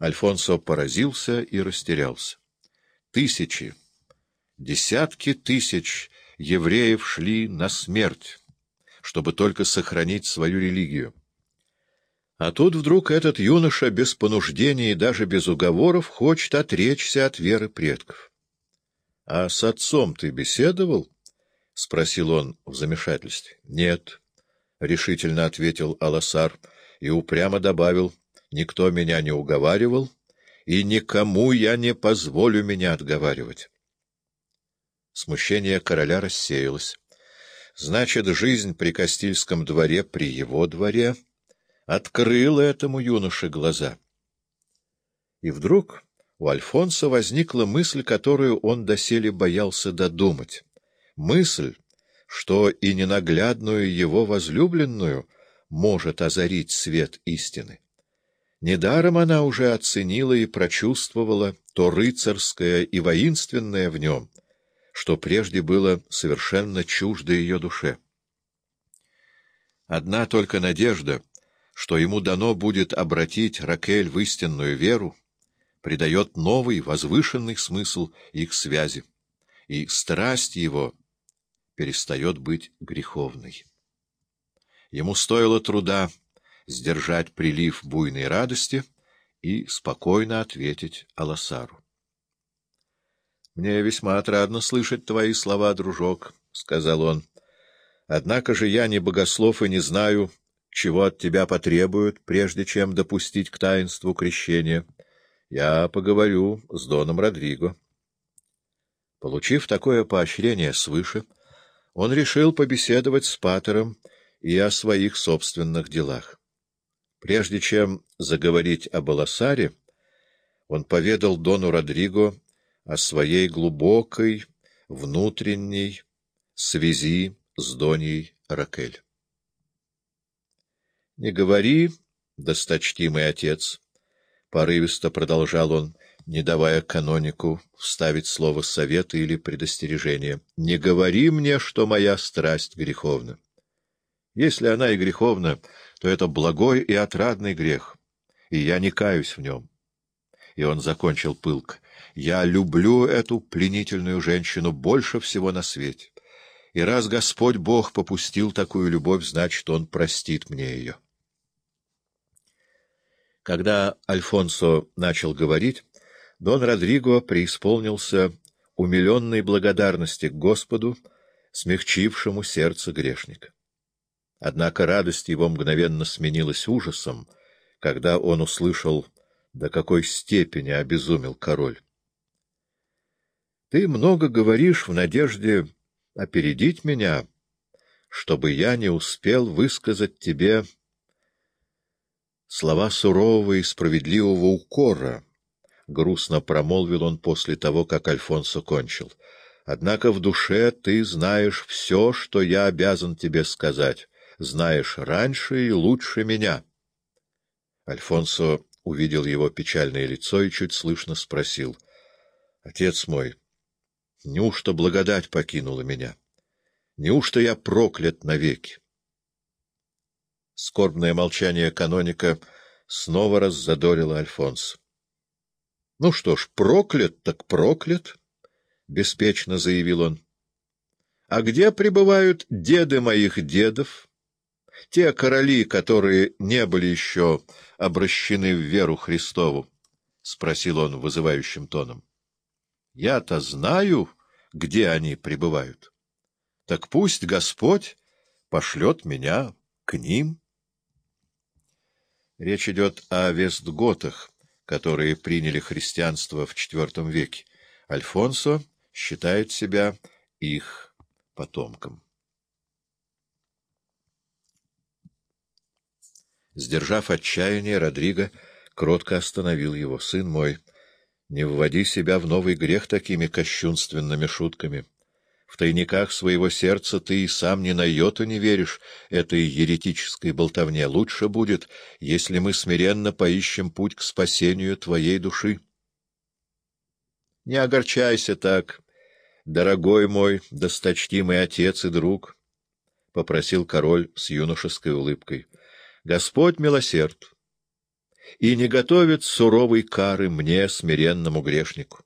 Альфонсо поразился и растерялся. Тысячи, десятки тысяч евреев шли на смерть, чтобы только сохранить свою религию. А тут вдруг этот юноша без понуждения и даже без уговоров хочет отречься от веры предков. — А с отцом ты беседовал? — спросил он в замешательстве. — Нет, — решительно ответил Аласар и упрямо добавил, — никто меня не уговаривал, и никому я не позволю меня отговаривать. Смущение короля рассеялось. Значит, жизнь при Кастильском дворе, при его дворе открыла этому юноше глаза. И вдруг у Альфонса возникла мысль, которую он доселе боялся додумать. Мысль, что и ненаглядную его возлюбленную может озарить свет истины. Недаром она уже оценила и прочувствовала то рыцарское и воинственное в нем, что прежде было совершенно чуждо ее душе. Одна только надежда — что ему дано будет обратить Ракель в истинную веру, придает новый, возвышенный смысл их связи, и страсть его перестает быть греховной. Ему стоило труда сдержать прилив буйной радости и спокойно ответить Аласару. — Мне весьма отрадно слышать твои слова, дружок, — сказал он. — Однако же я не богослов и не знаю, чего от тебя потребуют, прежде чем допустить к таинству крещения, я поговорю с Доном Родриго. Получив такое поощрение свыше, он решил побеседовать с Патером и о своих собственных делах. Прежде чем заговорить об Аласаре, он поведал Дону Родриго о своей глубокой, внутренней связи с Доней Ракель. — Не говори, досточтимый отец, — порывисто продолжал он, не давая канонику вставить слово совета или предостережения. — Не говори мне, что моя страсть греховна. Если она и греховна, то это благой и отрадный грех, и я не каюсь в нем. И он закончил пылко. Я люблю эту пленительную женщину больше всего на свете. И раз Господь Бог попустил такую любовь, значит, Он простит мне ее. Когда Альфонсо начал говорить, Дон Родриго преисполнился умиленной благодарности к Господу, смягчившему сердце грешника. Однако радость его мгновенно сменилась ужасом, когда он услышал, до какой степени обезумел король. — Ты много говоришь в надежде опередить меня, чтобы я не успел высказать тебе Слова сурового и справедливого укора, — грустно промолвил он после того, как Альфонсо кончил. — Однако в душе ты знаешь все, что я обязан тебе сказать, знаешь раньше и лучше меня. Альфонсо увидел его печальное лицо и чуть слышно спросил. — Отец мой, неужто благодать покинула меня? Неужто я проклят навеки? Скорбное молчание каноника снова раззадорило Альфонс. — Ну что ж, проклят так проклят, — беспечно заявил он. — А где пребывают деды моих дедов? Те короли, которые не были еще обращены в веру Христову? — спросил он вызывающим тоном. — Я-то знаю, где они пребывают. Так пусть Господь пошлет меня к ним. Речь идет о вестготах, которые приняли христианство в IV веке. Альфонсо считает себя их потомком. Сдержав отчаяние, Родриго кротко остановил его. — Сын мой, не вводи себя в новый грех такими кощунственными шутками. В тайниках своего сердца ты и сам ни на йоту не веришь этой еретической болтовне. Лучше будет, если мы смиренно поищем путь к спасению твоей души. Не огорчайся так, дорогой мой, досточтимый отец и друг, — попросил король с юношеской улыбкой. — Господь милосерд, и не готовит суровой кары мне, смиренному грешнику.